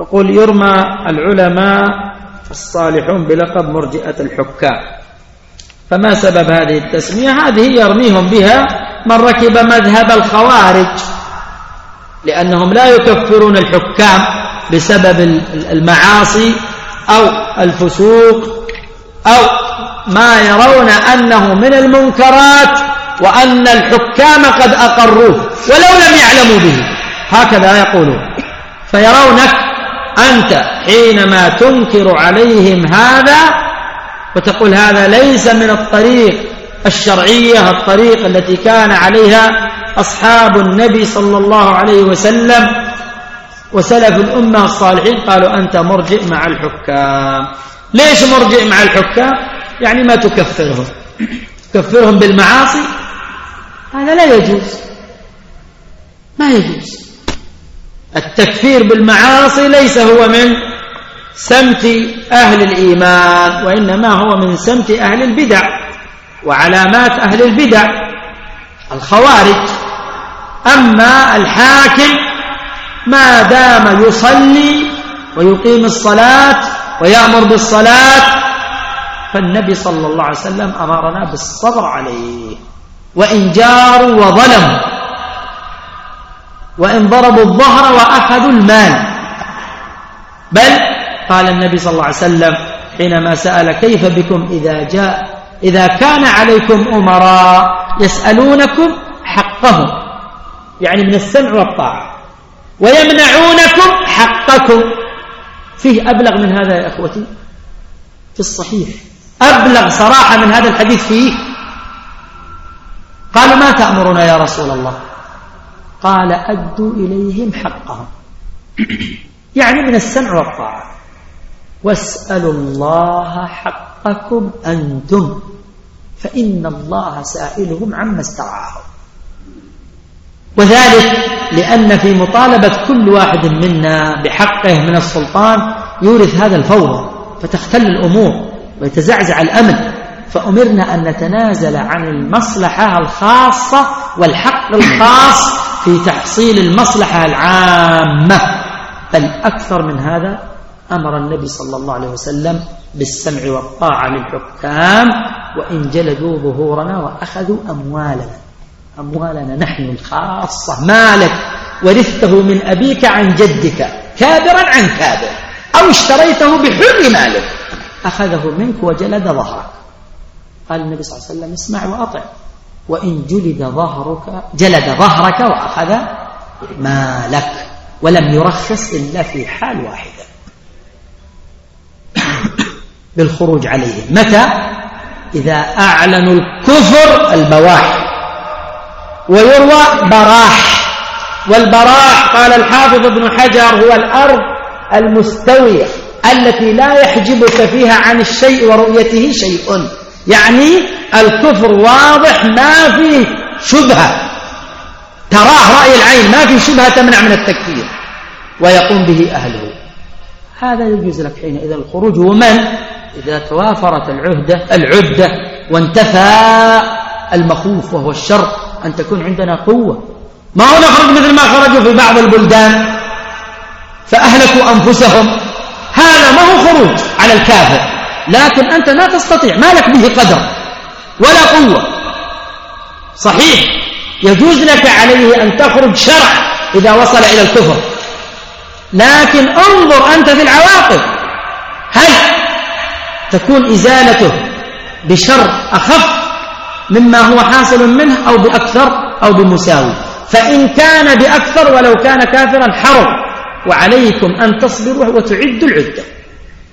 يقول يرمى العلماء الصالحون بلقب مرجئة الحكام. فما سبب هذه التسمية؟ هذه يرميهم بها من ركب مذهب الخوارج لأنهم لا يكفرون الحكام بسبب المعاصي أو الفسوق أو ما يرون أنه من المنكرات وأن الحكام قد أقروه ولو لم يعلموا به. هكذا يقولون. فيرونك أنت حينما تنكر عليهم هذا وتقول هذا ليس من الطريق الشرعية الطريق التي كان عليها أصحاب النبي صلى الله عليه وسلم وسلف الأمة الصالحين قالوا أنت مرجئ مع الحكام. ليش مرجئ مع الحكام؟ يعني ما تكفرهم. تكفرهم بالمعاصي؟ هذا لا يجوز. ما يجوز. التكفير بالمعاصي ليس هو من سمت أهل الإيمان وإنما هو من سمت أهل البدع وعلامات أهل البدع. الخوارج. أما الحاكم ما دام يصلي ويقيم الصلاة ويأمر بالصلاة فالنبي صلى الله عليه وسلم أمرنا بالصبر عليه وإن جاروا وظلموا. وإن ضربوا الظهر وأخذوا المال. بل قال النبي صلى الله عليه وسلم حينما سأل كيف بكم إذا جاء إذا كان عليكم أمراء يسألونكم حقهم. يعني من السمع والطاعة. ويمنعونكم حقكم. فيه أبلغ من هذا يا أخوتي؟ في الصحيح. أبلغ صراحة من هذا الحديث فيه. قالوا ما تأمرنا يا رسول الله؟ قال أدوا إليهم حقهم. يعني من السمع والطاعة. واسألوا الله حقكم أنتم فإن الله سائلهم عما استرعاهم. وذلك لأن في مطالبة كل واحد منا بحقه من السلطان يورث هذا الفوضى فتختل الأمور ويتزعزع الأمن. فأمرنا أن نتنازل عن المصلحة الخاصة والحق الخاص في تحصيل المصلحة العامة. بل أكثر من هذا أمر النبي صلى الله عليه وسلم بالسمع والطاعة للحكام وإن جلدوا ظهورنا وأخذوا أموالنا. أموالنا نحن الخاصة. مالك ورثته من أبيك عن جدك. كابرا عن كابر. أو اشتريته بحر مالك. أخذه منك وجلد ظهرك. قال النبي صلى الله عليه وسلم اسمع وأطع. وإن جلد ظهرك جلد ظهرك وأخذ مالك ولم يرخص إلا في حال واحدة بالخروج عليهم متى؟ إذا أعلنوا الكفر البواح. ويروى براح. والبراح قال الحافظ ابن حجر هو الأرض المستوية التي لا يحجبك فيها عن الشيء ورؤيته شيء. يعني الكفر واضح ما فيه شبهة. تراه رأي العين ما في شبهة تمنع من التكفير. ويقوم به أهله. هذا يجوز لك حينئذ. الخروج ومن إذا توافرت العهدة العدة وانتفى المخوف وهو الشر أن تكون عندنا قوة. ما هو نخرج مثل ما خرجوا في بعض البلدان؟ فأهلكوا أنفسهم. هذا ما هو خروج على الكافر. لكن أنت لا تستطيع ما لك به قدر ولا قوة. صحيح يجوز لك عليه أن تخرج شرع إذا وصل إلى الكفر. لكن انظر أنت في العواقب. هل تكون إزالته بشر أخف مما هو حاصل منه أو بأكثر أو بمساوي؟ فإن كان بأكثر ولو كان كافرا حرم. وعليكم أن تصبروا وتعدوا العدة.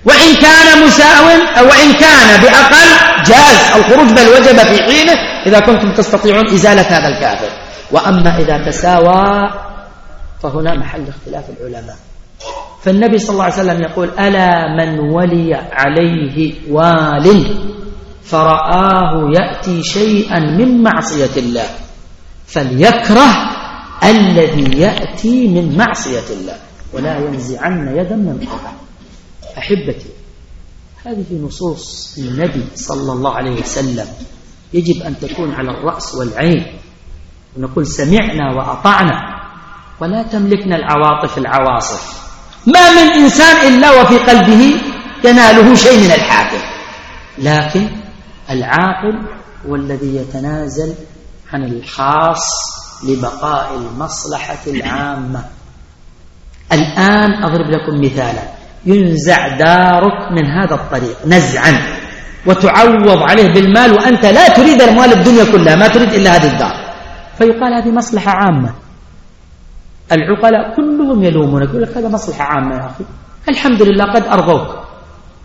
وإن كان مساو أو وإن كان بأقل جاز. الخروج بل وجب في حينه إذا كنتم تستطيعون إزالة هذا الكافر. وأما إذا تساوى فهنا محل اختلاف العلماء. فالنبي صلى الله عليه وسلم يقول ألا من ولي عليه وال فرآه يأتي شيئا من معصية الله فليكره الذي يأتي من معصية الله. ولا ينزعن يدا من قبل. أحبتي. هذه نصوص النبي صلى الله عليه وسلم. يجب أن تكون على الرأس والعين. ونقول سمعنا وأطعنا. ولا تملكنا العواطف العواصف. ما من إنسان إلا وفي قلبه يناله شيء من الحاكم لكن العاقل هو الذي يتنازل عن الخاص لبقاء المصلحة العامة. الآن أضرب لكم مثالا. ينزع دارك من هذا الطريق نزعا وتعوض عليه بالمال وأنت لا تريد أموال الدنيا كلها ما تريد إلا هذه الدار. فيقال هذه مصلحة عامة. العقلاء كلهم يلومونك يقول لك هذا مصلحة عامة يا أخي. الحمد لله قد أرضوك.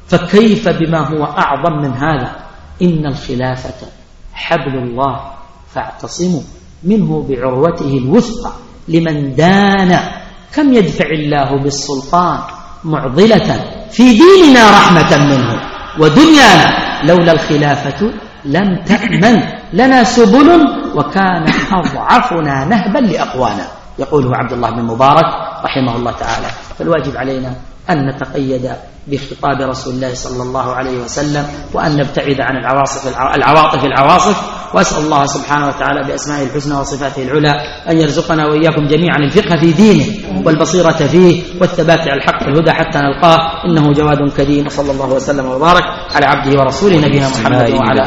فكيف بما هو أعظم من هذا؟ إن الخلافة حبل الله فاعتصموا. منه بعروته الوثقى لمن دان. كم يدفع الله بالسلطان؟ معضلة في ديننا رحمة منه. ودنيانا لولا الخلافة لم تأمن لنا سبل وكان أضعفنا نهبا لأقوانا. يقوله عبد الله بن مبارك رحمه الله تعالى. فالواجب علينا أن نتقيد بخطاب رسول الله صلى الله عليه وسلم وأن نبتعد عن العواصف العواطف العواصف. وأسأل الله سبحانه وتعالى بأسمائه الحسنى وصفاته العلى أن يرزقنا وإياكم جميعا الفقه في دينه والبصيرة فيه والثبات على الحق الهدى حتى نلقاه. إنه جواد كريم. وصلى الله وسلم وبارك على عبده ورسوله نبينا محمد وعلى